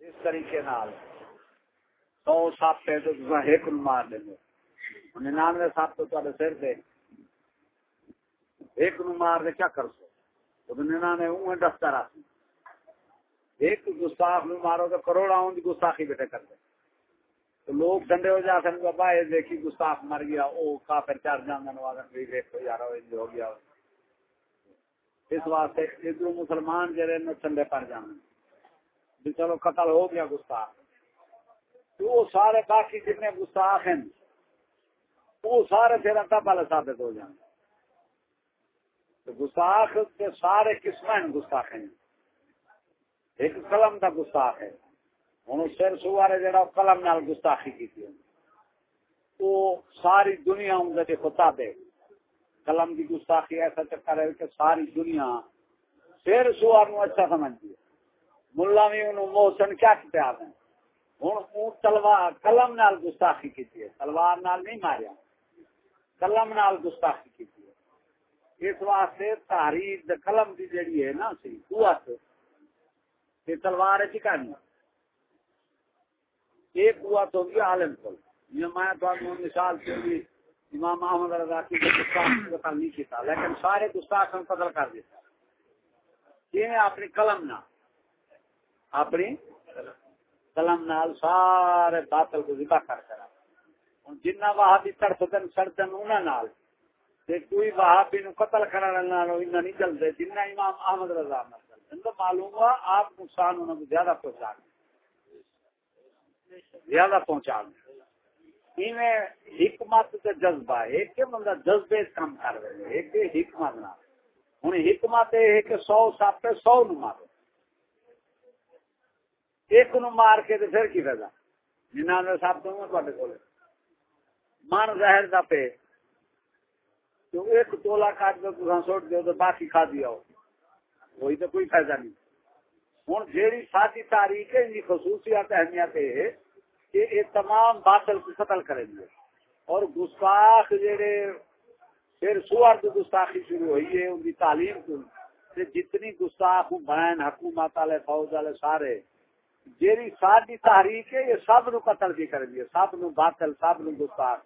اس طریقے نال۔ سو سپ ہے تو ایک مار دیں ننانوے سپ تو تے سر دے۔ ایک نو مار دے کیا کر سو تو ننانوے اون دفتر آ۔ ایک گستاخ نو مارو تو کروڑا اون دی گستاخی بیٹے کر دے۔ تو لوگ ڈنڈے ہو جا سن بابا، یہ دیکھی گستاخ مر گیا، او کافر چار جان نواز بھی دیکھو یار ہو گیا۔ اس واسطے ادھر مسلمان جڑے ٹھنڈے پڑ جانے بھی چلو قتل ہو گیا گستاخ۔ تو وہ سارے باقی جتنے گستاخ ہیں، وہ سارے پھر ادا پہلے ثابت ہو جائیں۔ تو گستاخ کے سارے قسم ہیں گستاخ ہیں۔ ایک قلم کا گستاخ ہے۔ ہوں سر سوارے جڑا قلم نال گستاخی کی تھی وہ ساری دنیا ان کے خطا دے قلم کی گستاخی ایسا چکر ہے کہ ساری دنیا سر سوار نو اچھا سمجھتی ہے۔ ملا بھی انہوں محسن کیا پیار تلوار، قلم نال گستاخی کی تلوار نال نہیں ماریا۔ قلم نال گستاخی کی اس واسطے تحریر قلم کی جیڑی ہے نا سی قوت تلوار چکانی ایک قوت ہوگی عالم کو یہ میں تو مثال سے بھی امام احمد رضا کی قتل نہیں کیتا، لیکن سارے گستاخ قتل کر دیتا۔ یہ اپنی قلم نہ اپنی قلم نال سارے باطل کو ذبح کر کرا جنہ وہابی تڑپدن، سڑدن انہاں نال۔ تے کوئی وہابی نو قتل کرن نال انہاں نہیں چلدے جنہ امام احمد رضا نال چلدے تو معلوم ہوا آپ نقصان انہاں کو زیادہ پہنچا زیادہ پہنچا حکمت تے جذبہ ہے ایک بندہ جذبے کام کر رہے ہیں ایک حکمت نہ۔ ہوں حکمت ہے کہ سو سپ سو نو مارو ایک نو مار کے پھر کی فائدہ؟ ننانوے سب دوں گا تے کول من زہر دا پہ تو ایک تولا کاٹ کے تساں سوٹ دیو تو باقی کھا دیا ہو وہی تو کوئی فائدہ نہیں۔ ہوں جیڑی ساتھی تاریخ ہے ان خصوصیات اہمیت ہے کہ یہ تمام باطل کو قتل کریں گے اور گستاخ جڑے پھر سوار کی گستاخی شروع ہوئی ہے، ان کی تعلیم کو۔ جتنی گستاخ بہن حکومت والے، فوج والے، سارے جیری ساری تحریک ہے، یہ سب نو قتل بھی کر دیے سب نو باطل سب نو گستاخ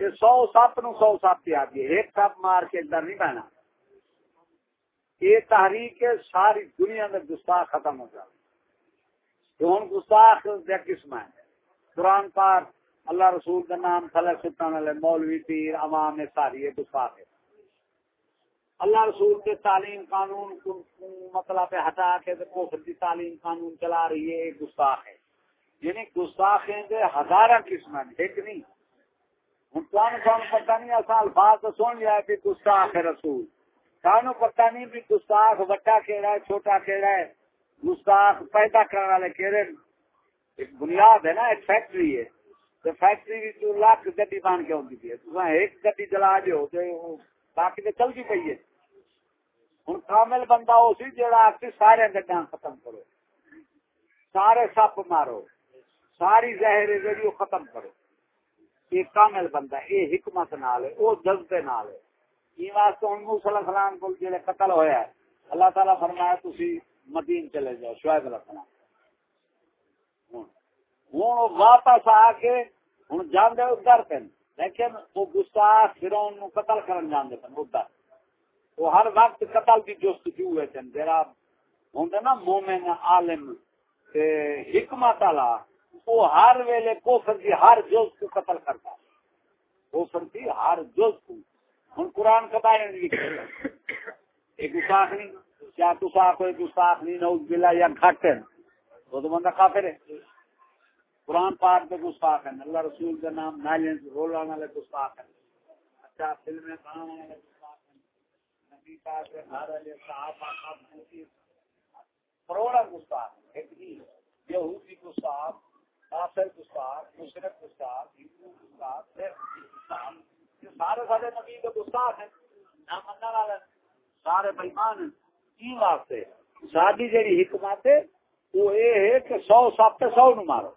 یہ سو سپ نو سو سپ پیا دیے ایک سپ مار کے ڈر نہیں پہنا یہ تحریک ہے، ساری دنیا میں گستاخ ختم ہو جائے تو ہوں گستاخ قسم ہے قرآن پار اللہ رسول کا نام تھلے سلطان والے مولوی پیر عوام ساری ہے، گستاخ ہے۔ اللہ رسول کے تعلیم قانون مطلب ہٹا کے کوفر کی تعلیم قانون چلا رہی ہے گستاخ ہے۔ یعنی گستاخ ہزارہ قسم ایک نہیں۔ ہوں کون کون پتہ نہیں، ایسا الفاظ تو سن لیا ہے گستاخ ہے رسول۔ کانو پتہ نہیں بھی گستاخ بڑا کہڑا ہے، چھوٹا کہڑا ہے۔ گستاخ پیدا کرنے والے کہڑے ایک بنیاد ہے نا، ایک فیکٹری ہے۔ تو فیکٹری جو لاکھ گڈی بن کے ہوتی ہے۔ ایک گڈی جلا جو باقی تو چلتی پی ہے۔ ہوں کامل بندہ اسی جڑا آتی سارے گڈا ختم کرو۔ سارے سپ مارو۔ ساری زہر جڑی ختم کرو۔ یہ کامل بندہ یہ حکمت نال ہے وہ جذبے نال ہے۔ یہ واسطے ہوں موسی علیہ السلام کو جڑے قتل ہویا ہے، اللہ تعالی فرمایا تسی مدین چلے جاؤ، شعیب علیہ السلام۔ ہوں واپس آ کے ہوں جانے ادھر پہ لیکن وہ گستاخ فرون قتل کرن جانے پہ ادھر۔ وہ ہر وقت قتل کی جستجو ہوئے تھے جرا ہوں نا مومن عالم تے حکمت والا، وہ ہر ویلے کوفر کی ہر جز کو قتل کرتا کوفر کی ہر جز کو ہوں قرآن کا بیان بارے ایک گستاخ نہیں کیا گستاخ کوئی گستاخ نہیں نوز بلا یا گھٹ ہے؟ وہ تو بندہ کافر ہے۔ قرآن پاک میں گستاخ ہے اللہ رسول کا نام نالین رولان والے گستاخ ہے اچھا فلمیں بنانے والے کروڑا گستاخ یہودی گستاخ کافر گستاخ مشرق گستاخ ہندو گستاخ سارے سارے نبی کے گستاخ ہیں نہ سارے بےمان کی واسطے ساری حکمت ہے وہ یہ ہے کہ سو سات سو نو مارو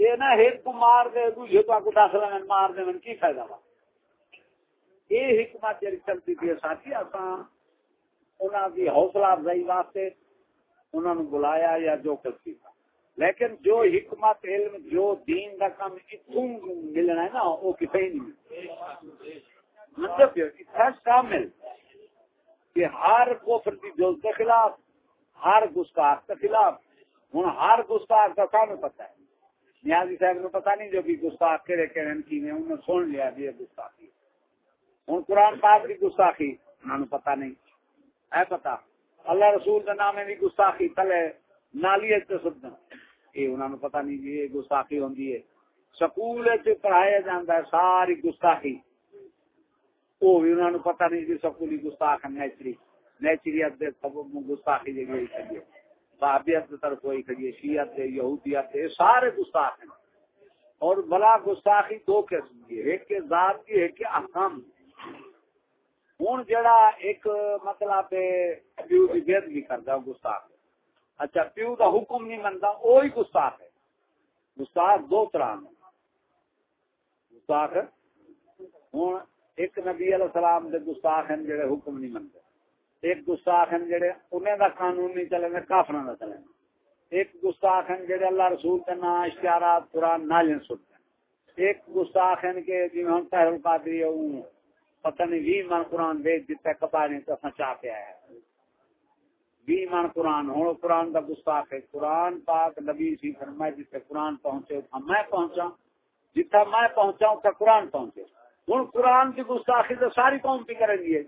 یہ نہ ایک کو مار دے، دوسرے کو دس لین مار دے کی فائدہ وا؟ یہ حکمت جی چلتی تھی ساتھی اصا انہوں کی حوصلہ افزائی واسطے انہوں نے بلایا یا جو کچھ کیا لیکن جو حکمت علم جو دین کا کام اتوں ملنا ہے نا وہ کسی نہیں مطلب شامل کہ ہر کوفر کی جوز کے خلاف ہر گستاخ کے خلاف ہوں ہر گستاخ کا کام پتا ہے نیازی صاحب نے پتا نہیں جو بھی گستاخ کہڑے کہڑے کی نے انہوں نے سن لیا بھی گستاخی ہوں قرآن پاک کی گستاخی انہوں پتا نہیں۔ ہے پتا اللہ رسول کے نام بھی گستاخی، تلے نالی سدن یہ انہوں نے پتا نہیں جی یہ گستاخی ہوں سکول پڑھایا جاتا ہے ساری گستاخی۔ وہ بھی انہوں نے پتا نہیں جی سکولی گستاخ نیچری۔ نیچریت گستاخی جگہ کریے بابیت طرف کوئی کریے شیعت یہودیت سارے گستاخ ہیں۔ اور بلا گستاخی دو قسم کی ایک کے ذات کی ایک کے احکام کی ہوں جڑا ایک مطلب پیو کی بےد بھی کرتا گستاخ اچھا پیو کا حکم نہیں منتا وہی گستاخ ہے گستاخ دو طرح گستاخ ہوں ایک نبی علیہ السلام دے گستاخ ہیں جڑے حکم نہیں منتے ایک گستاخ ہیں جڑے انہیں دا قانون نہیں چلے گا کافر نہ چلے ایک گستاخ ہیں جڑے اللہ رسول کے نا اشتہارات قرآن نہ لین سنتے ایک گستاخ ہیں کہ جی ہم تحرل قادری ہے پتہ نہیں بھی من قرآن دے دیتا کپا نہیں تو سچا پہ آیا بھی من قرآن، ہوں قرآن کا گستاخ ہے۔ قرآن پاک نبی سی فرمائے جس سے قرآن پہنچے ہاں میں پہنچا۔ جتنا میں پہنچا اتنا قرآن پہنچے۔ ہوں قرآن کی گستاخی تو ساری قوم بھی کریں گے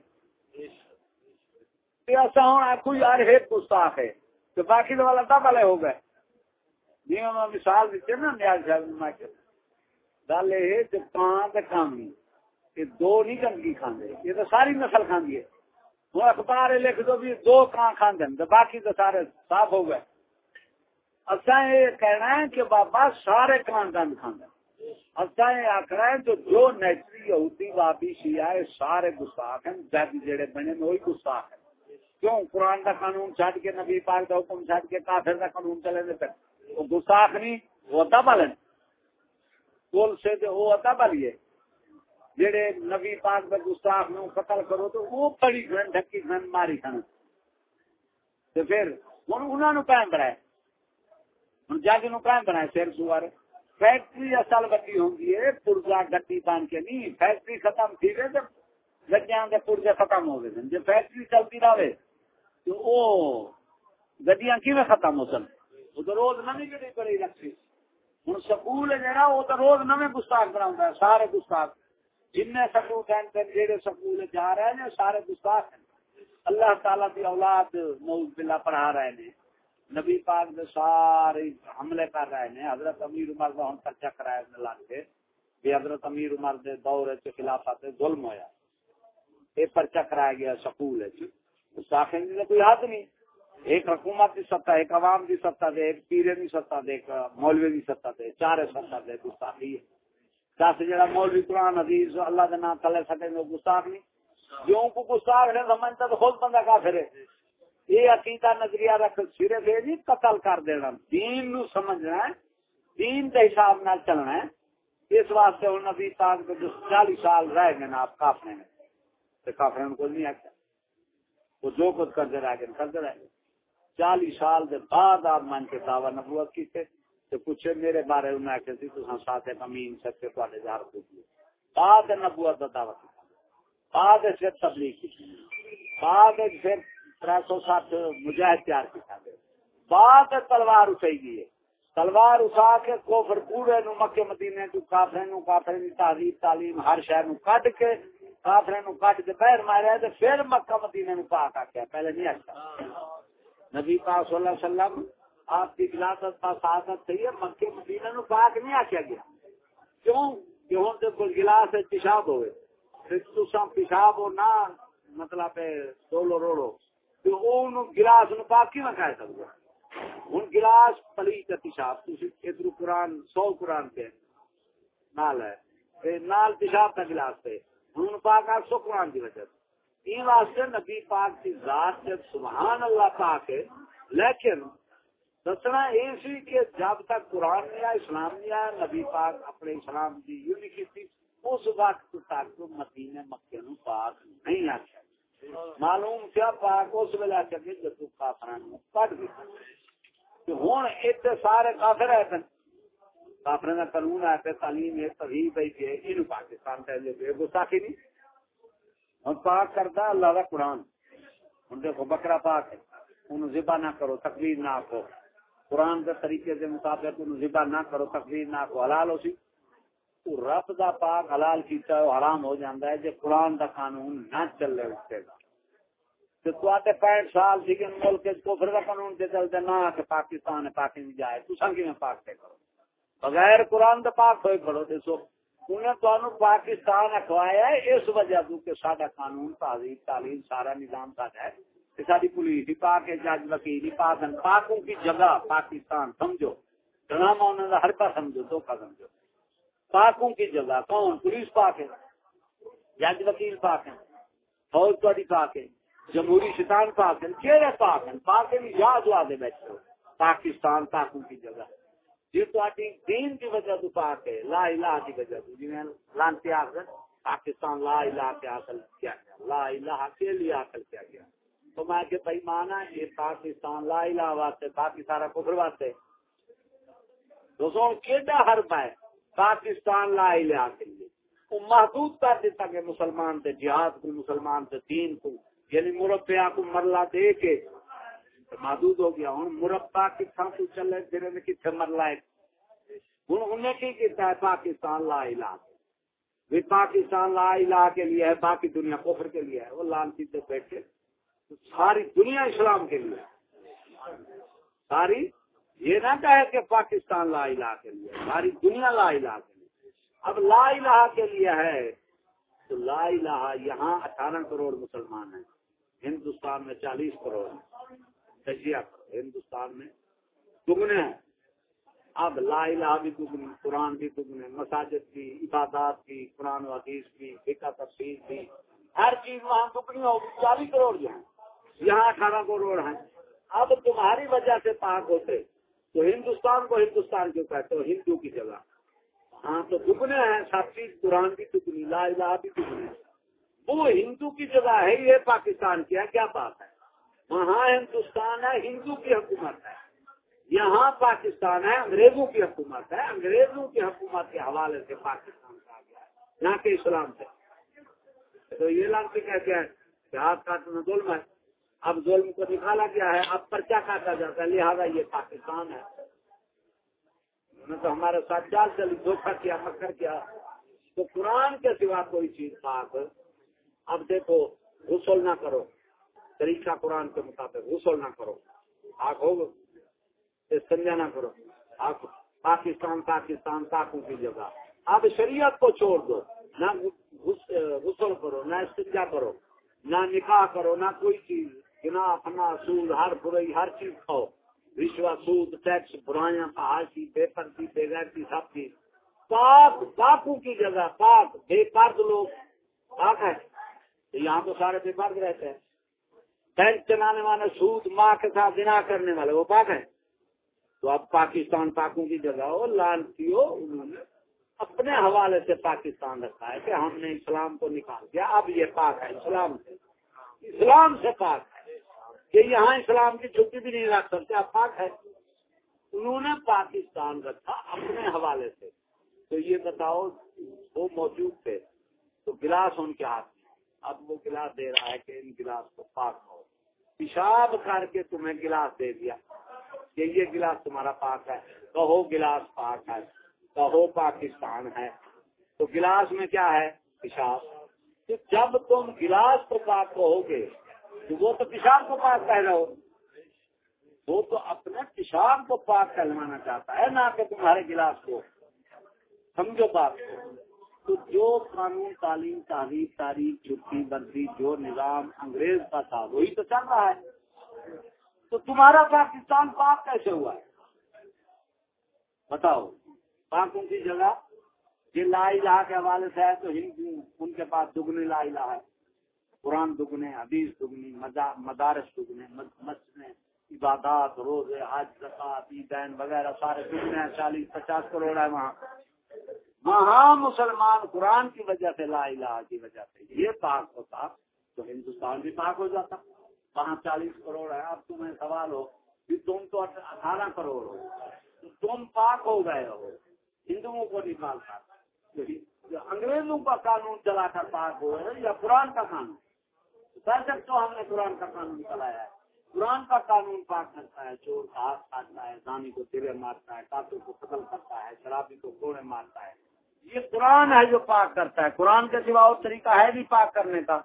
ایسا ہونا کوئی یار ایک گستاخ ہے۔ تو باقی تو والا دب والے ہو گئے جی میں مثال دیتے نا، نیاز صاحب گل یہ جو کان کام نہیں۔ یہ دو نہیں گندگی کھانے یہ تو ساری نسل کھاندی ہے۔ وہ اخبار لکھ دو بھی دو کان کھاندے باقی تو سارے صاف ہو گئے۔ اصا یہ کہنا ہے کہ بابا سارے کان گند کھاندے اصا یہ آخر ہے جو جو نیچری یہودی وابی شیعہ ہے، سارے گستاخ ہیں جد جڑے بنے میں وہی گستاخ ہیں۔ کیوں؟ قرآن کا قانون چھڈ کے نبی پاک کا حکم چھڈ کے کافر کا قانون چلے دے وہ گستاخ نہیں، وہ ادا بالن کول سے وہ ادا بالیے جڑے نبی پاک کے گستاخ نو قتل کرو تو وہ پڑی کھن ڈھکی کھن ماری کھن تو پھر ہوں انہوں نے قائم بنایا۔ ہوں جج نو قائم بنایا سیر سوارے فیکٹری اصل بتی ہوں پورزا گٹی بن کے نہیں فیکٹری ختم تھی گئے تو گڈیا کے پورزے ختم ہو گئے جی فیکٹری چلتی رہے تو وہ گڈیاں کی ختم ہو سن؟ وہ تو روز نمی گڈی پڑی رکھی ہوں سکول ہے جہاں وہ تو روز نویں گستاخ بنا سارے گستاخ۔ جن سکول ہیں جہاں سکول جا رہے ہیں، سارے گستاخ ہیں۔ اللہ تعالی کی اولاد موز بلا پڑھا رہے ہیں۔ نبی پاک نے سارے حملے کر رہے ہیں۔ حضرت امیر عمر کا ہم پرچا کرایا لگ کے بھی حضرت امیر عمر دے دور کے خلاف آتے ظلم ہویا۔ یہ پرچا کرایا گیا سکول ساخن کی کوئی حد نہیں۔ ایک حکومت کی ستا ایک عوام کی ستا دے، ایک پیرے کی ستا دے، ایک مولوی کی ستا دے چار ستا دے۔ گستاخی ہے۔ دس جڑا مولوی قرآن حدیث اللہ کے نام تلے سکے گے گستاخ نہیں۔ جو کو گستاخ نے سمجھتا تو خود بندہ کافر ہے۔ یہ عقیدہ نظریہ رکھ، سرے دے جی قتل کر دینا۔ دین نو سمجھنا ہے۔ دین کے حساب نال چلنا ہے۔ اس واسطے ہوں نبی پاک جو چالیس سال رہ گئے نا، آپ کافرے میں تو کافرے کو نہیں آخیا وہ جو کچھ کرتے رہ گئے، کرتے رہ گئے۔ چالیس سال دے بعد آپ من کے دعوی نبوت کی تھے تو پوچھے میرے بارے میں آخر سی تو ہاں ساتھ امین سب سچے تے ہزار پوچھے بعد نبوت کا دعوی کیا۔ بعد پھر تبلیغ کی۔ بعد پھر تر سو سات مجاہد تیار کیا گیا۔ بعد تلوار اٹھائی گئی تلوار اٹھا کے کوفر پورے نو مکے مدینے تو کافر نو کافر دی تعلیم تعلیم ہر شہر نو کٹ کے کافر نو کٹ کے باہر ماریا تے پھر مکہ مدینے نو پاک آکھیا۔ پہلے نہیں آکھیا۔ نبی پاک صلی اللہ علیہ وسلم آپ کی خلافت کا سعادت صحیح ہے مکے مدینے نو پاک نہیں آکھیا گیا۔ کیوں؟ کہ ہن تے کوئی گلاس پیشاب ہوئے۔ پھر تساں پیشاب ہو نہ مطلب ڈولو روڑو۔ تو گلاس نو پاک کی کہہ سکتا ہوں گلاس پلی کا پیشاب۔ ادھر قرآن سو قرآن پہ نال ہے۔ نال پیشاب کا گلاس پہ۔ ہوں پاک آ سو قرآن کی وجہ سے۔ واسطے نبی پاک کی ذات جب سبحان اللہ پاک ہے، لیکن دسنا یہ سی کہ جب تک قرآن نہیں آیا اسلام نہیں آیا نبی پاک اپنے اسلام کی یوں نہیں کی اس وقت تک مدینے مکے نو پاک نہیں آ معلوم کیا پاک اس ویل ویلا چکی جب کافر کٹ گئی ہوں اتنے سارے کافر ہے کافر کا قانون ہے تعلیم ہے تبھی پی کے یہ پاکستان پہلے بے گستاخی نہیں ہوں پاک کرتا اللہ کا قرآن ہوں دیکھو بکرا پاک ہے انہوں ذبح نہ کرو تقریر نہ آخو قرآن کے طریقے کے مطابق ذبح نہ کرو تقریر نہ آخو حلال ہو سی۔ رب دا پاک حلال کیتا ہے حرام ہو جاتا ہے جی قرآن دا قانون نہ چلے اسے گا تے پینٹ سال سی کہ ملک کفر دا قانون تے چلتے نہ کہ پاکستان پاکی جائے۔ تو کی میں پاک تے کرو؟ بغیر قرآن دا پاک ہوئے کھڑو کرو دیکھو انہیں تو پاکستان اخوایا ہے، اس وجہ تو کہ سارا قانون تعلیم تعلیم، سارا نظام سارا ہے۔ ساری پولیس پاک ہے جج وکیل پاک پاکوں کی جگہ پاکستان، سمجھو۔ ڈرامہ انہوں نے ہر کا سمجھو دھوکا سمجھو۔ پاکوں کی جگہ کون؟ پولیس پاک ہے جج وکیل پاک ہے فوج تاری پاک ہے جمہوری شیطان پاک ہے کہڑے پاک ہیں پاک ہے یاد لا دے بیٹھے پاکستان پاکوں کی جگہ۔ جی تو دین کی وجہ تو پاک ہے، لا الہ کی وجہ تو۔ جی لانتی آخر، پاکستان لا الہ کے حاصل کیا گیا، لا الہ کے لیے حاصل کیا گیا۔ تو میں کہ بھائی مانا یہ پاکستان، لا الہ واسطے باقی سارا کفر واسطے۔ دوستوں کیڈا حرب ہے؟ پاکستان لا الہ کے لیے۔ وہ محدود کر دیتا کہ مسلمان تے جہاد کو مسلمان تے دین کو یعنی مربع کو مرلا دے کے محدود ہو گیا۔ ہوں مربع کتنا تو چلے پھر کتنے مرلا ہے۔ ہوں انہیں کی کیتا ہے؟ پاکستان لا الہ۔ بھی پاکستان لا الہ کے لیے ہے، باقی دنیا کفر کے لیے ہے۔ وہ لال چیزیں بیٹھے۔ ساری دنیا اسلام کے لیے۔ ساری، یہ نہ کہے کہ پاکستان لا الہ کے لیے، ساری دنیا لا الہ کے لیے۔ اب لا الہ کے لیے ہے، تو لا الہ یہاں اٹھارہ کروڑ مسلمان ہیں۔ ہندوستان میں چالیس کروڑ تجزیہ کرو، ہندوستان میں دگنے ہیں۔ اب لا الہ بھی دگنی قرآن بھی دگنے، مساجد کی، عبادات کی، قرآن و حدیث کی، فقہ تفصیل کی، ہر چیز وہاں دگنی ہوگی، چالیس کروڑ جو ہیں۔ یہاں اٹھارہ کروڑ ہیں۔ اب تمہاری وجہ سے پاک ہوتے تو ہندوستان کو ہندوستان کیوں کہتے ہو؟ ہندو کی جگہ۔ ہاں تو دگنے ہیں۔ سب چیز قرآن بھی دگنی، لا الہ بھی دگنی وہ ہندو کی جگہ ہے، یہ پاکستان کی ہے۔ کیا بات ہے؟ وہاں ہندوستان ہے، ہندو کی حکومت ہے۔ یہاں پاکستان ہے، انگریزوں کی حکومت ہے۔ انگریزوں کی حکومت کے حوالے سے پاکستان کا گیا نہ کہ اسلام سے۔ تو یہ لانچ کہتے ہیں کہ ہاتھ کاٹنا ظلم ہے۔ اب ظلم کو نکالا گیا ہے، اب پرچا کاٹا جاتا ہے؟ لہٰذا یہ پاکستان ہے۔ نے تو ہمارے ساتھ جال چلی دھوکھا کیا، مکر کیا۔ تو قرآن کے سوا کوئی چیز پاک۔ اب دیکھو، غسل نہ کرو۔ طریقہ قرآن کے مطابق غسل نہ کرو۔ آگ ہو سمجھا نہ کرو۔ آگ پاکستان پاکستان، پاکوں کی جگہ۔ اب شریعت کو چھوڑ دو۔ نہ غسل کرو، نہ استجا کرو۔ نہ نکاح کرو، نہ کوئی چیز۔ گنا فنا، سود، ہر برائی، ہر چیز کھاؤ۔ رشوت، سود، ٹیکس، برائیاں پہاڑی بے پردی، بے غیرتی، سب چیز۔ پاک پاکوں کی جگہ، پاک، بے پرد لوگ۔ پاک ہے۔ تو یہاں تو سارے بے پرد رہتے ہیں۔ بینک چلانے والے، سود ماں کے ساتھ بنا کرنے والے، وہ پاک ہے تو اب پاکستان پاکوں کی جگہ ہو لال کیو انہوں نے اپنے حوالے سے پاکستان رکھا ہے کہ ہم نے اسلام کو نکال دیا۔ اب یہ پاک ہے، اسلام سے۔ اسلام سے پاک۔ ہے کہ یہاں اسلام کی چھٹی بھی نہیں رکھ سکتے اب پاک ہے انہوں نے پاکستان رکھا اپنے حوالے سے۔ تو یہ بتاؤ، وہ موجود تھے۔ تو گلاس ان کے ہاتھ میں۔ اب وہ گلاس دے رہا ہے کہ ان گلاس کو پاک ہو پیشاب کر کے تمہیں گلاس دے دیا کہ یہ گلاس تمہارا پاک ہے۔ کہو گلاس پاک ہے، کہو پاکستان ہے۔ تو گلاس میں کیا ہے؟ پیشاب۔ تو جب تم گلاس کو پاک کہو گے تو وہ تو پیشاب کو پاک کہہ رہے ہو وہ تو اپنے پیشاب کو پاک کہلوانا چاہتا ہے، نہ کہ تمہارے گلاس کو۔ سمجھو بات۔ تو جو قانون، تعلیم تعلیم تاریخ چھٹی بندی جو نظام انگریز کا تھا، وہی تو چل رہا ہے۔ تو تمہارا پاکستان پاک کیسے ہوا ہے؟ بتاؤ۔ پاکوں کی جگہ؟ یہ لا الہ کے حوالے سے ہے تو ہندو ان کے پاس دگنے لا الہ ہے۔ قرآن دگنے، حدیث دگنی مدارس دگنے مسجد عبادات، روزے، حج، زکات، عیدین وغیرہ سارے دگنے ہیں چالیس، پچاس کروڑ ہے وہاں۔ وہاں مسلمان قرآن کی وجہ سے لا الہ کی وجہ سے یہ پاک ہوتا تو ہندوستان بھی پاک ہو جاتا۔ وہاں چالیس کروڑ ہے اب تمہیں سوال ہو کہ تم تو اٹھارہ کروڑ ہو تم پاک ہو گئے ہو۔ ہندوؤں کو نکالتا انگریزوں کا قانون چلا کر پاک ہو یا قرآن کا قانون؟ ویسے تو ہم نے قرآن کا قانون چلایا ہے۔ قرآن کا قانون پاک کرتا ہے، چور کا ہاتھ کاٹتا ہے دانی کو تیرے مارتا ہے کافی کو قتل کرتا ہے، شرابی کو کوڑے مارتا ہے۔ یہ قرآن ہے جو پاک کرتا ہے۔ قرآن کے سوا اور طریقہ ہے بھی پاک کرنے کا۔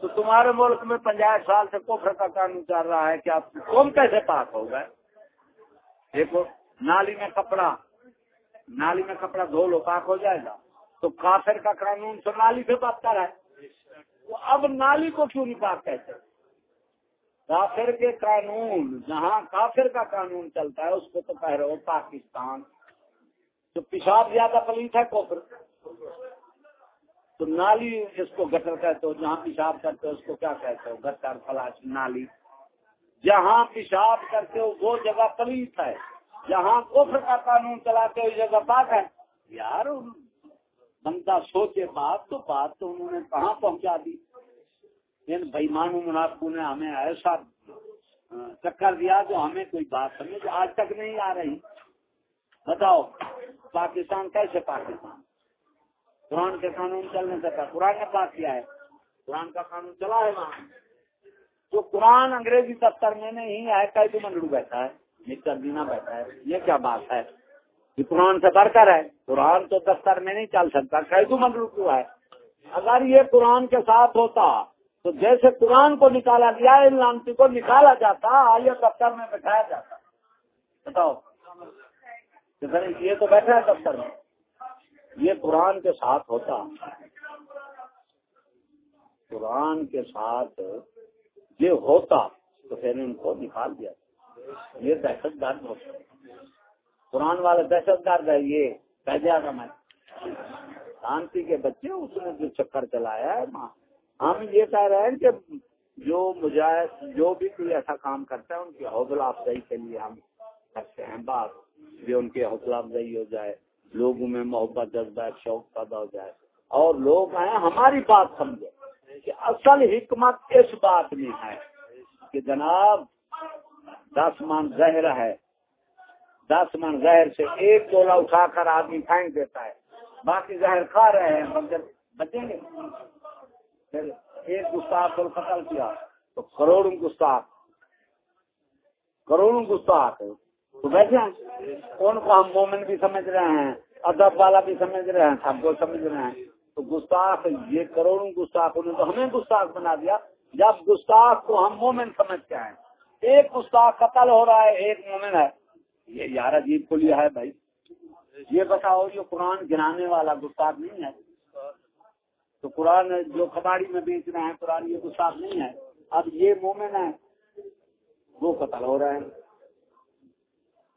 تو تمہارے ملک میں پنجاب سال سے کوفر کا قانون چل رہا ہے کہ آپ کون کیسے پاک ہو گئے؟ دیکھو، نالی میں کپڑا، نالی میں کپڑا دھو لو، پاک ہو جائے گا۔ تو کافر کا قانون تو نالی سے بدتر ہے۔ تو اب نالی کو کیوں نہیں پاک کہتے؟ کافر کے قانون، جہاں کافر کا قانون چلتا ہے، اس کو تو کہہ رہے ہو پاکستان۔ تو پیشاب زیادہ پلیت ہے کوفر تو نالی اس کو گٹر کہتے ہو، جہاں پیشاب کرتے ہو، اس کو کیا کہتے ہو؟ گٹر، فلاش، نالی۔ جہاں پیشاب کرتے ہو، وہ جگہ پلیت ہے۔ جہاں کفر کا قانون چلاتے ہو جگہ پاک ہے۔ یار بندہ سوچے، بات تو بات تو انہوں نے کہاں پہنچا دی؟ ان بےمان منافقوں نے ہمیں ایسا چکر دیا جو ہمیں کوئی بات سمجھ آج تک نہیں آ رہی۔ بتاؤ، پاکستان کیسے پاکستان؟ قرآن کے قانون چلنے سے قرآن نے پاس کیا ہے؟ قرآن کا قانون چلا ہے وہاں۔ جو قرآن انگریزی دفتر میں نہیں ہے کئی منڈو بیٹھا ہے، مستر دینا بیٹھا ہے، یہ کیا بات ہے؟ کہ قرآن سے بڑھ کر ہے۔ قرآن تو دفتر میں نہیں چل سکتا کئی منڈو کیوں ہے۔ اگر یہ قرآن کے ساتھ ہوتا، تو جیسے قرآن کو نکالا گیا، ان لانتی کو نکالا جاتا، آئیے دفتر میں بٹھایا جاتا۔ بتاؤ۔ یہ تو بیٹھا ہے دفتر میں۔ یہ قرآن کے ساتھ ہوتا۔ قرآن کے ساتھ یہ ہوتا، تو پھر ان کو نکال دیا۔ یہ دہشت گرد ہوتا۔ قرآن والے دہشت گرد ہے یہ، کہہ دیا میں۔ شانتی کے بچے، اس نے جو چکر چلایا ہے ہم یہ کہہ رہے ہیں کہ جو مجاہد، جو بھی کوئی ایسا کام کرتا ہے، ان کی حوصلہ افزائی کے لیے ہم کرتے ہیں۔ بات بھی ان کی حوصلہ افزائی ہو جائے، لوگوں میں محبت، جذبہ، شوق پیدا ہو جائے۔ اور لوگ ہیں، ہماری بات سمجھے کہ اصل حکمت اس بات میں ہے کہ جناب، دس من زہر ہے۔ دس من زہر سے ایک تولا اٹھا کر آدمی پھینک دیتا ہے۔ باقی زہر کھا رہے ہیں بچیں گے۔ پھر ایک گستاخ کو قتل کیا، تو کروڑوں گستاخ۔ کروڑوں گستاخ۔ تو بیٹھے ہیں۔ ان کو ہم مومن بھی سمجھ رہے ہیں، ادب والا بھی سمجھ رہے ہیں، سب کو سمجھ رہے ہیں۔ تو گستاخ، یہ کروڑوں گستاخ، انہوں تو ہمیں گستاخ بنا دیا۔ جب گستاخ کو ہم مومن سمجھتے ہیں، ایک گستاخ قتل ہو رہا ہے، ایک مومن ہے۔ یہ یار عجیب کھلی ہے بھائی۔ یہ بتاؤ، یہ قرآن گرانے والا گستاخ نہیں ہے؟ تو قرآن جو کباڑی میں بیچ رہے ہیں، قرآن یہ گستاخ نہیں ہے۔ اب یہ مومن ہے وہ قتل ہو رہے ہیں۔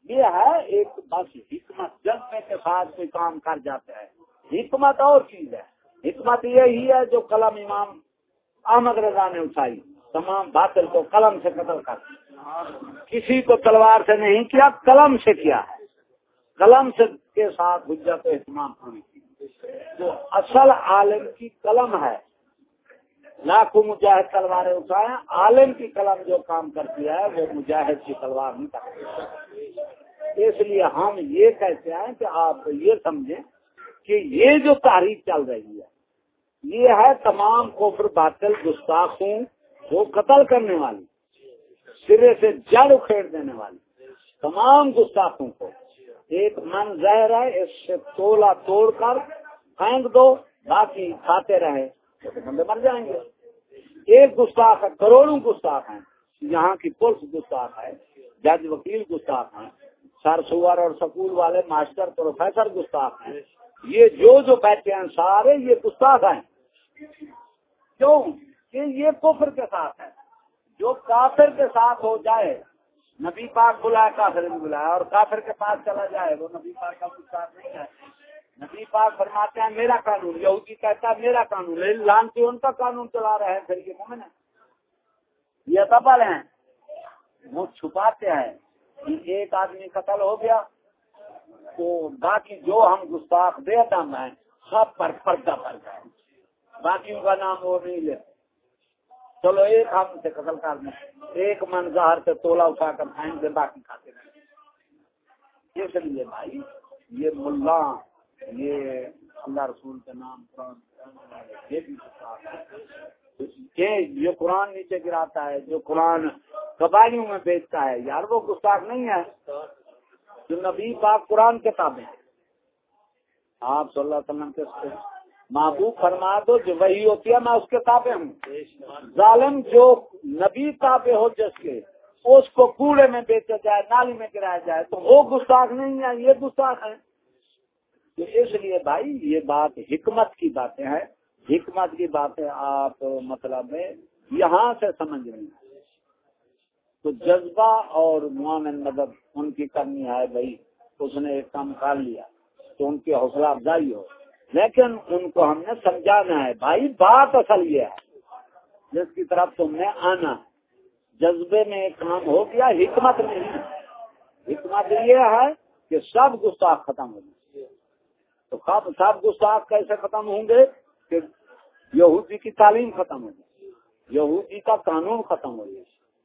یہ ہے ایک بس حکمت جذبے کے ساتھ کوئی کام کر جاتا ہے۔ حکمت اور چیز ہے۔ حکمت یہی ہے جو قلم امام احمد رضا نے اٹھائی۔ تمام باطل کو قلم سے قتل کر کسی کو تلوار سے نہیں کیا، قلم سے کیا ہے۔ قلم سے کے ساتھ حجت اہتمام پوری کی جو اصل عالم کی قلم ہے۔ لاکھوں مجاہد تلواریں اٹھائے، عالم کی قلم جو کام کرتی ہے، وہ مجاہد کی تلوار نہیں کرتی۔ اس لیے ہم یہ کہتے ہیں کہ آپ یہ سمجھیں کہ یہ جو تاریخ چل رہی ہے، یہ ہے تمام کوفر باطل گستاخوں کو قتل کرنے والی، سرے سے جڑ اکھیڑ دینے والی، تمام گستاخوں کو۔ ایک من زہر ہے اس سے تولا توڑ کر پھینک دو، باقی کھاتے رہے بندے مر جائیں گے۔ ایک گستاخ ہے، کروڑوں گستاخ ہیں۔ یہاں کی پولیس گستاخ ہے، جج وکیل گستاخ ہیں، سر سور اور سکول والے، ماسٹر، پروفیسر گستاخ ہیں۔ یہ جو جو بیٹھے ہیں، سارے یہ گستاخ ہیں۔ کیوں؟ کہ یہ کفر کے ساتھ ہے۔ جو کافر کے ساتھ ہو جائے، نبی پاک بلایا کافر نے بلایا اور کافر کے پاس چلا جائے وہ نبی پاک کا گستاخ نہیں ہے۔ نبی پاک فرماتے ہیں، میرا قانون، یہودی کہتا ہے، میرا قانون لانتی ان کا قانون چلا رہے ہیں، پھر یہ مومن ہے یہ تبل ہیں۔ وہ چھپاتے ہیں کہ ایک آدمی قتل ہو گیا تو باقی جو ہم گستاخ بے دم ہیں سب پر پردہ پڑ جائے باقی کا نام وہ نہیں لیتے۔ چلو ایک ہم سے قتل کر دیں۔ ایک من زہر سے تولا اٹھا کر کھائیں گے باقی کھاتے رہیں۔ اس لیے بھائی، یہ ملا، یہ اللہ رسول کے نام یہ بھی کہ یہ قرآن نیچے گراتا ہے، جو قرآن قبائلیوں میں بیچتا ہے یار وہ گستاخ نہیں ہے۔ جو نبی پاک قرآن کتابیں آپ صلی اللہ علیہ وسلم کے محبوب فرما دو، جو وہی ہوتی ہے، میں اس کے تابع ہوں۔ ظالم جو نبی تابع ہو جس کے، اس کو کوڑے میں بیچا جائے، نالی میں گرایا جائے، تو وہ گستاخ نہیں ہے، یہ گستاخ ہے۔ تو اس لیے بھائی، یہ بات حکمت کی باتیں ہیں۔ حکمت کی باتیں آپ مطلب یہاں سے سمجھ رہے ہیں۔ تو جذبہ اور معامن مدد ان کی کرنی ہے، بھائی، اس نے ایک کام کر لیا، تو ان کی حوصلہ افزائی ہو۔ لیکن ان کو ہم نے سمجھانا ہے۔ بھائی، بات اصل یہ ہے۔ جس کی طرف تم نے آنا۔ جذبے میں ایک کام ہو گیا، حکمت نہیں حکمت یہ ہے کہ سب گستاخ ختم ہو جائے تو سب گستاخ کیسے ختم ہوں گے؟ کہ یہودی کی تعلیم ختم ہو جائے۔ یہودی کا قانون ختم ہو جائے۔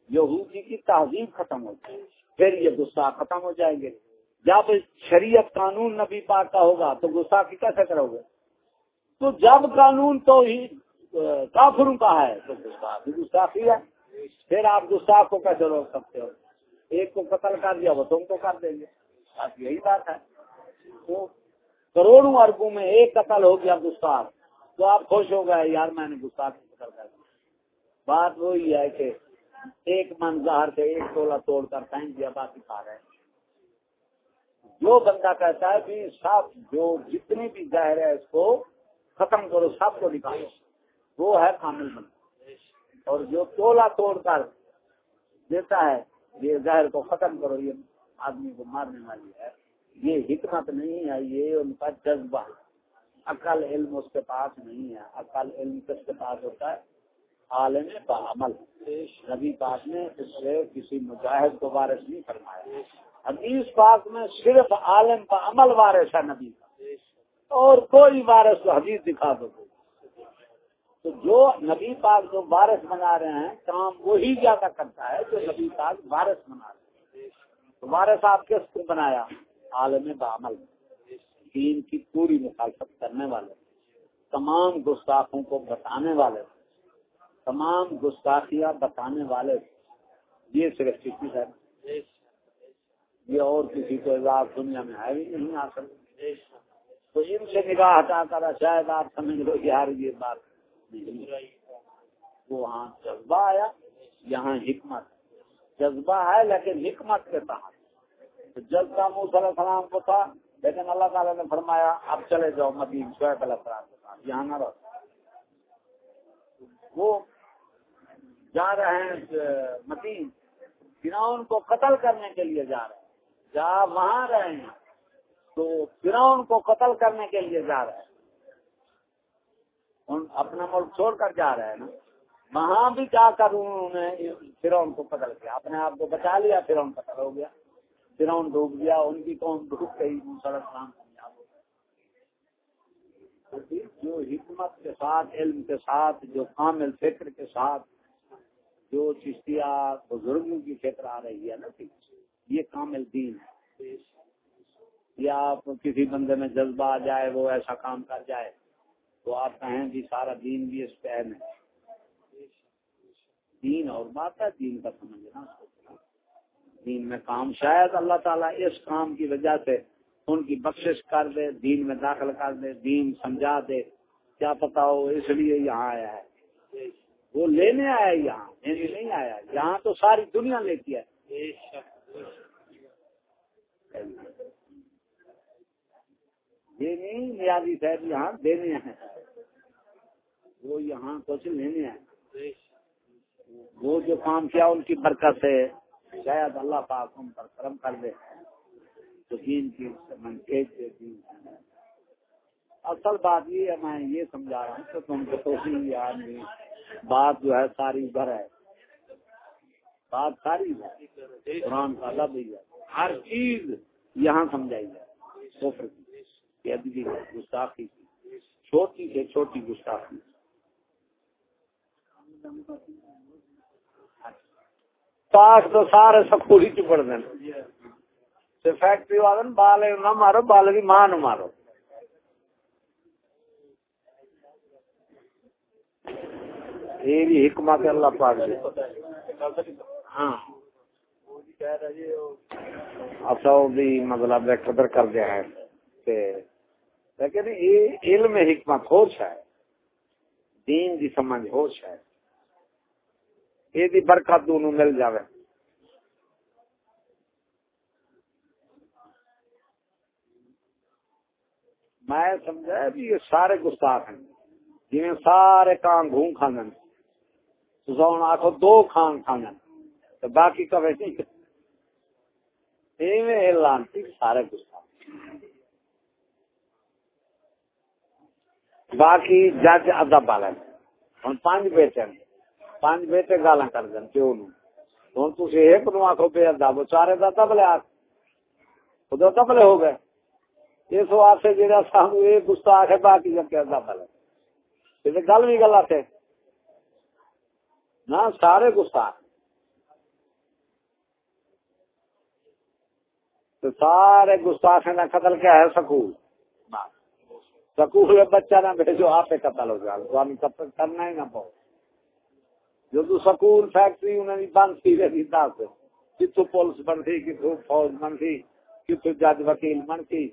یہودی کی تہذیب ختم ہو جائے۔ پھر یہ گستاخ ختم ہو جائیں گے۔ جب شریعت قانون نبی پاک کا ہوگا تو گستاخی کیسے کرو گے؟ تو جب قانون تو ہی کافروں کا ہے تو گستاخی گستاخی ہے۔ پھر آپ گستاخ کو کیسے روک سکتے ہو؟ ایک کو قتل کر دیا، وہ تم کو کر دیں گے۔ بس یہی بات ہے۔ تو کروڑوں اربوں میں ایک قتل ہو گیا گستاخ۔ تو آپ خوش ہو گئے، یار میں نے گستاخ قتل کر دیا۔ بات وہی ہے کہ ایک من سے ایک ٹولہ توڑ کر پہن دیا، باقی کھا رہے ہیں۔ جو بندہ کہتا ہے کہ سب جو جتنی بھی ظاہر ہے اس کو ختم کرو، سب کو نکالو۔ وہ ہے کامل بندہ۔ اور جو تولا توڑ کر دیتا ہے، یہ ظاہر کو ختم کرو، یہ آدمی کو مارنے والی ہے۔ یہ حکمت نہیں ہے، یہ ان کا جذبہ عقل علم اس کے پاس نہیں ہے۔ عقل علم کس کے پاس ہوتا ہے؟ عالم بعمل نبی پاک نے اس سے کسی مجاہد کو وارث نہیں فرمایا۔ حدیث پاک میں صرف عالم کا عمل وارث ہے نبی کا۔ اور کوئی وارث تو حدیث دکھا دو تو جو نبی پاک جو وارث بنا رہے ہیں کام وہی زیادہ کرتا ہے جو نبی پاک وارث بنا رہے ہیں۔ تو وارث آپ کس کو بنایا؟ عالم بعمل۔ دین کی پوری مخالفت کرنے والے۔ تمام گستاخوں کو بتانے والے۔ تمام گستاخیاں بتانے والے۔ یہ صرف کسی ہے یہ اور کسی کو اضاف دنیا میں ہے بھی نہیں آ سکتے تو ان سے نگاہ ہٹا کر شاید آپ سمجھ لو یار، یہ بات وہ وہاں جذبہ آیا، یہاں حکمت۔ جذبہ ہے لیکن حکمت کے تحت۔ جذبہ موس علیہ السلام کو تھا، لیکن اللہ تعالیٰ نے فرمایا، اب چلے جاؤ مدین شعیب علیہ السلام کے ساتھ یہاں نہ رہو۔ وہ جا رہے ہیں مدین فرعون کو قتل کرنے کے لیے جا رہے ہیں۔ جہاں وہاں رہے ہیں، تو فرعون کو قتل کرنے کے لیے جا رہے ہیں۔ اپنا ملک چھوڑ کر جا رہے ہیں نا۔ وہاں بھی جا کر انہوں نے فرعون کو قتل کیا۔ اپنے آپ کو بچا لیا، فرعون قتل ہو گیا۔ فرعون ڈوب گیا، ان کی قوم ڈوب گئی سڑک کام جو حکمت کے ساتھ، علم کے ساتھ، جو کامل فکر کے ساتھ، جو چشتیا بزرگوں کی فکر آ رہی ہے نا۔ یہ کامل دین ہے۔ یا آپ کسی بندے میں جذبہ آ جائے، وہ ایسا کام کر جائے، تو آپ کہیں جی سارا دین بھی اس پہ ہے۔ دین اور بات ہے، دین کا سمجھنا دین میں کام شاید اللہ تعالیٰ اس کام کی وجہ سے ان کی بخشش کر دے، دین میں داخل کر دے، دین سمجھا دے۔ کیا پتا ہو اس لیے یہاں آیا ہے۔ وہ لینے آیا یہاں لینے نہیں آیا۔ یہاں تو ساری دنیا لیتی ہے۔ یہ نہیں، نیازی صاحب یہاں دینے ہیں۔ وہ یہاں کچھ لینے ہیں۔ وہ جو کام کیا ان کی برکت سے، شاید اللہ پاک ان پر کرم کر دے۔ تو دین کی اصل بات یہ ہے، میں یہ سمجھا رہا ہوں کہ تم کو توسیع آدمی بات جو ہے ساری ادھر ہے۔ بات ساری ہے۔ قرآن کا لب ہی ہے۔ ہر چیز یہاں سمجھائی جائے کی گستاخی کی۔ چھوٹی سے چھوٹی گستاخی۔ پاک تو سارے سکول ہی چپڑ دیں۔ فیکٹری والے بال نہ مارو بال کی ماں نہ مارو۔ یہ بھی حکمت اللہ پاک ہاں۔ اچھا مطلب قدر کر دیا ہے لیکن یہ علم حکمت ہوش ہے۔ دین دی سمجھ ہوش ہے۔ یہ برکت دونوں مل جاوے۔ میں سمجھا بھی یہ سارے گستاخ ہیں۔ جی سارے کام گھوم کھانے سونا آخو دو کھان کھانے تو باقی کبھی نہیں لانتی سارے گستاخ باقی جج ادب والے ہوں پانچ بیٹے پانچ بیٹے گالا کر دیں پیو نو ہوں تھی ایک نو آخو بے ادب۔ چارے کا تبلے آ خود تبلے ہو گئے۔ اس واسطے جہاں سانو یہ گستاخ ہے باقی جب کیا ادب والے گل بھی غلط ہے۔ نہ سارے گستاخ تو سارے گستاخ کا قتل کیا ہے سکول؟ سکول بچہ نہ بھیجو آپ قتل ہو جائے قتل کرنا ہی نہ پاؤ۔ جو سکول فیکٹری انہوں نے بند تھی رہی دس کتوں پولیس بن تھی کتوں فوج بن تھی کتوں جج وکیل بن تھی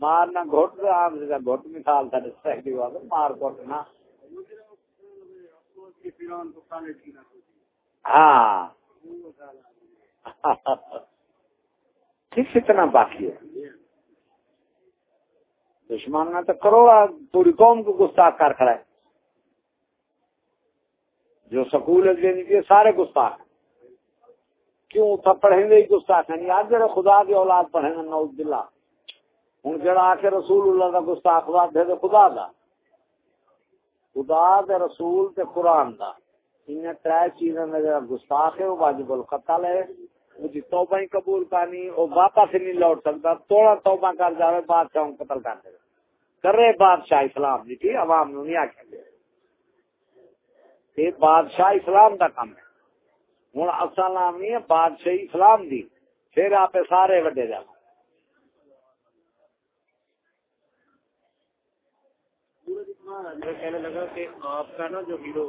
مارنا گھٹ آم سے گھٹ مثال تھا فیکٹری والا مار گھٹ نا ہاں کتنا باقی ہے؟ دشمن نے تو کروڑا پوری قوم کو گستاخ کر کھڑا ہے۔ جو سکول ہے سارے گستاخ۔ کیوں؟ تھا پڑھیں گے گستاخ ہیں۔ آج جڑے خدا کی اولاد پڑھیں گے نوز بلا ہوں جڑا آ کے رسول اللہ کا گستاخ دے دے خدا دا۔ خدا دے رسول تے قرآن دا۔ ان تر چیزوں میں جڑا گستاخ ہے، وہ واجب القتل ہے۔ مجھے توبہ ہی قبول کرنی وہ واپس نہیں لوٹ سکتا۔ توڑا توبہ کر جاوے بادشاہ قتل کر دے۔ کرے بادشاہ اسلام جی ٹھیک عوام نو نہیں آخر یہ بادشاہ اسلام کا کام ہے۔ ہوں اصل نام نہیں ہے بادشاہ اسلام دی۔ پھر آپ سارے وڈے جانا کہنے لگا کہ آپ کا نا جو ہیرو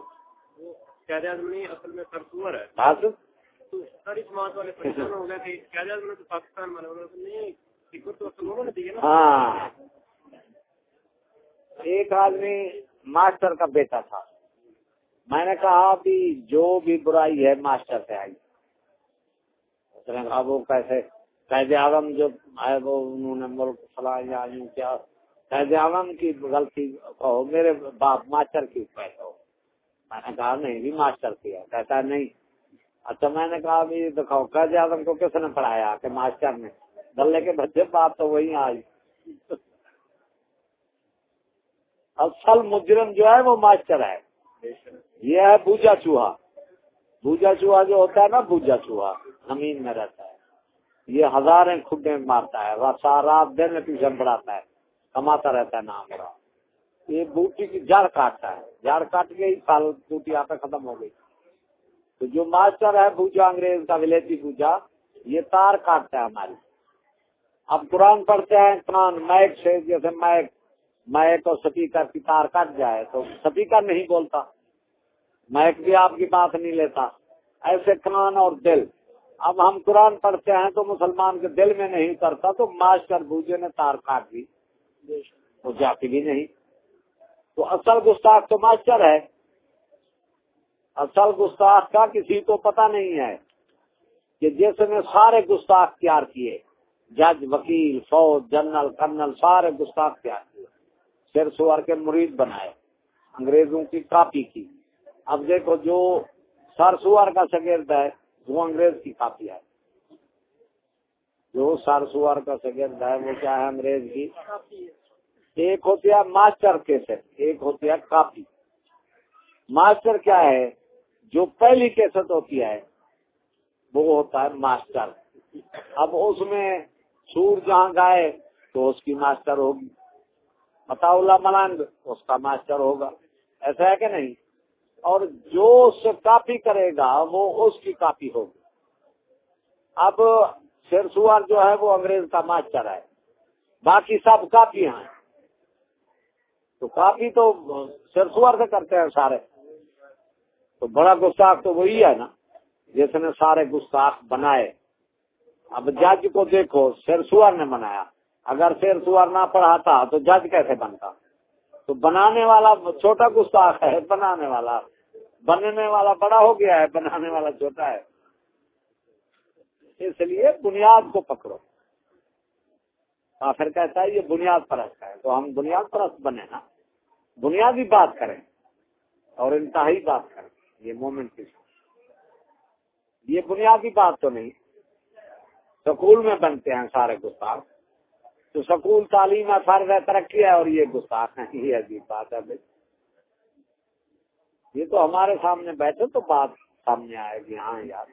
وہ قید اعظم نہیں اصل میں سرسور ہے۔ ہاں۔ ایک آدمی ماسٹر کا بیٹا تھا۔ میں نے کہا بھی جو بھی برائی ہے، ماسٹر سے آئی اس نے کہا، وہ کیسے؟ قید اعظم جو ہے، وہ انہوں نے ملک فلاں یا کیا۔ قید اعظم کی غلطی کہو میرے باپ ماسٹر کی کہتے میں نے کہا، نہیں بھی ماسٹر کی ہے کہتا، نہیں اچھا میں نے کہا بھی دکھاؤ، قید اعظم کو کس نے پڑھایا کہ ماسٹر نے؟ گلے کے بچے باپ تو وہی آئی اصل مجرم جو ہے وہ ماسٹر ہے۔ یہ ہے بوجا چوہا۔ بوجا چوہا جو ہوتا ہے نا بوجا چوہا، زمین میں رہتا ہے۔ یہ ہزاریں کھڈے مارتا ہے سارا دن میں ٹیوشن پڑھاتا ہے، کماتا رہتا ہے نام یہ بوٹی کی جڑ کاٹتا ہے۔ جڑ کاٹ گئی سال بوٹی آپ ختم ہو گئی۔ تو جو ماسٹر ہے بوجا انگریز کا ولیتی بوجا یہ تار کاٹتا ہے ہماری۔ اب قرآن پڑھتے ہیں، قرآن میک سے، جیسے میک میک اور سپیکر کی تار کٹ جائے تو سپیکر نہیں بولتا۔ میک بھی آپ کی بات نہیں لیتا۔ ایسے کان اور دل۔ اب ہم قرآن پڑھتے ہیں تو مسلمان کے دل میں نہیں کرتا تو ماسٹر بوجھے نے تار کاٹ دی۔ وہ جاتی بھی نہیں۔ تو اصل گستاخ تو ماسٹر ہے۔ اصل گستاخ کا کسی کو پتہ نہیں ہے کہ جس نے سارے گستاخ تیار کیے۔ جج، وکیل، فوج، جنرل، کرنل، سارے گستاخ تیار کیے۔ سر سوار کے مرید بنائے۔ انگریزوں کی کاپی کی۔ اب دیکھو جو سر سوار کا شگرد ہے، وہ انگریز کی کاپی ہے۔ جو سر سوار کا شگرد ہے، وہ کیا ہے انگریز کی؟ ایک ہوتی ہے ماسٹر کیسٹ ایک ہوتی ہے کاپی۔ ماسٹر کیا ہے؟ جو پہلی کیسٹ ہوتی ہے، وہ ہوتا ہے ماسٹر۔ اب اس میں سور جہاں گائے، تو اس کی ماسٹر ہوگی۔ اللہ ملنگ، اس کا ماسٹر ہوگا۔ ایسا ہے کہ نہیں؟ اور جو اس سے کاپی کرے گا، وہ اس کی کاپی ہوگی۔ اب سوار جو ہے، وہ انگریز کا ماسٹر ہے۔ باقی سب کاپی ہیں۔ تو کاپی تو سوار سے کرتے ہیں سارے۔ تو بڑا گستاخ تو وہی ہے نا، جس نے سارے گستاخ بنائے۔ اب جج کو دیکھو سوار نے بنایا۔ اگر سوار نہ پڑھاتا تو جج کیسے بنتا؟ تو بنانے والا چھوٹا گستاخ ہے، بنانے والا۔ بننے والا بڑا ہو گیا ہے، بنانے والا چھوٹا ہے۔ اس لیے بنیاد کو پکڑو۔ آخر کہتا ہے، یہ بنیاد پرست ہے۔ تو ہم بنیاد پرست بنے نا۔ بنیادی بات کریں اور انتہائی بات کریں۔ یہ مومنٹ کی یہ بنیادی بات تو نہیں۔ سکول میں بنتے ہیں سارے گستاخ۔ تو سکول تعلیم ہے فرض ہے، ترقی ہے اور یہ گستاخ ہے یہ عجیب بات ہے بھائی۔ یہ تو ہمارے سامنے بیٹھے تو بات سامنے آئے گی۔ ہاں یار۔